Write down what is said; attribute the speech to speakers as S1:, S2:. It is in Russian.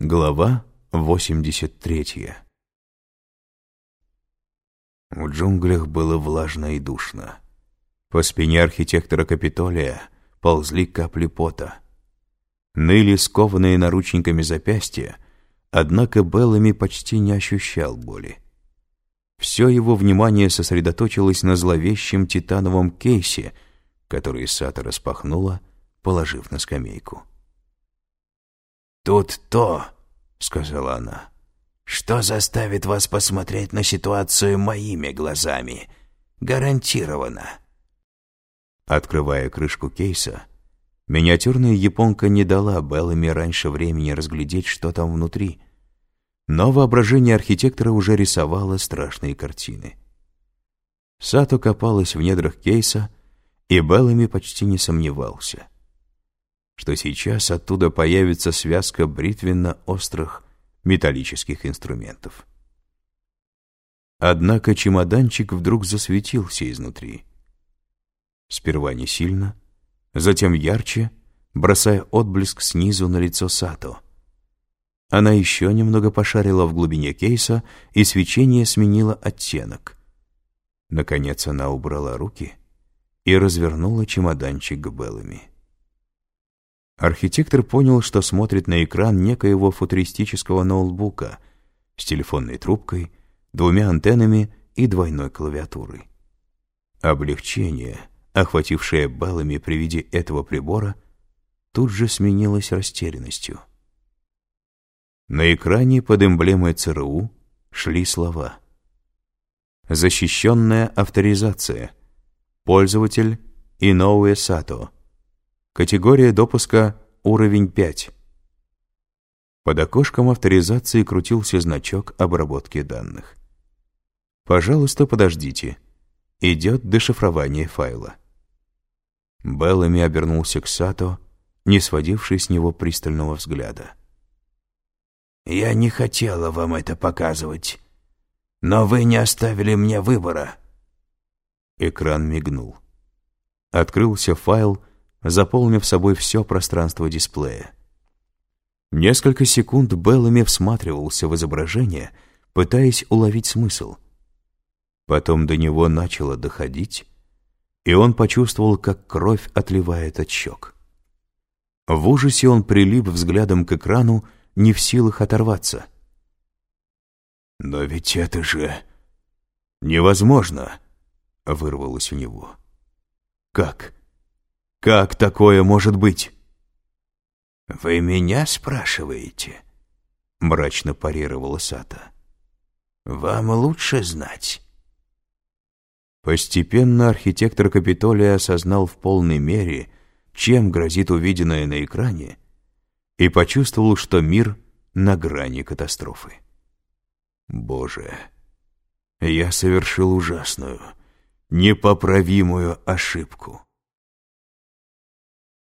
S1: Глава 83 В джунглях было влажно и душно. По спине архитектора Капитолия ползли капли пота. Ныли скованные наручниками запястья, однако Беллами почти не ощущал боли. Все его внимание сосредоточилось на зловещем титановом кейсе, который Сата распахнула, положив на скамейку.
S2: «Тут то», — сказала она, — «что заставит вас посмотреть на ситуацию моими глазами. Гарантированно».
S1: Открывая крышку кейса, миниатюрная японка не дала Беллами раньше времени разглядеть, что там внутри, но воображение архитектора уже рисовало страшные картины. Сато копалась в недрах кейса, и Беллами почти не сомневался — что сейчас оттуда появится связка бритвенно-острых металлических инструментов. Однако чемоданчик вдруг засветился изнутри. Сперва не сильно, затем ярче, бросая отблеск снизу на лицо Сато. Она еще немного пошарила в глубине кейса, и свечение сменило оттенок. Наконец она убрала руки и развернула чемоданчик к Беллами. Архитектор понял, что смотрит на экран некоего футуристического ноутбука с телефонной трубкой, двумя антеннами и двойной клавиатурой. Облегчение, охватившее баллами при виде этого прибора, тут же сменилось растерянностью. На экране под эмблемой ЦРУ шли слова. «Защищенная авторизация. Пользователь Иноуэ Сато. Категория допуска уровень 5. Под окошком авторизации крутился значок обработки данных. «Пожалуйста, подождите. Идет дешифрование файла». Беллами обернулся к Сато, не сводивший с него пристального взгляда.
S2: «Я не хотела вам это показывать, но вы не оставили мне выбора».
S1: Экран мигнул. Открылся файл — заполнив собой все пространство дисплея. Несколько секунд Беллами всматривался в изображение, пытаясь уловить смысл. Потом до него начало доходить, и он почувствовал, как кровь отливает от щек. В ужасе он прилип взглядом к экрану, не в силах оторваться.
S2: «Но ведь это же
S1: невозможно!» — вырвалось у него. «Как? Как такое может быть?
S2: «Вы меня спрашиваете?» — мрачно парировала Сата. «Вам лучше знать».
S1: Постепенно архитектор Капитолия осознал в полной мере, чем грозит увиденное на экране, и почувствовал, что мир на грани катастрофы. Боже, я совершил ужасную, непоправимую ошибку.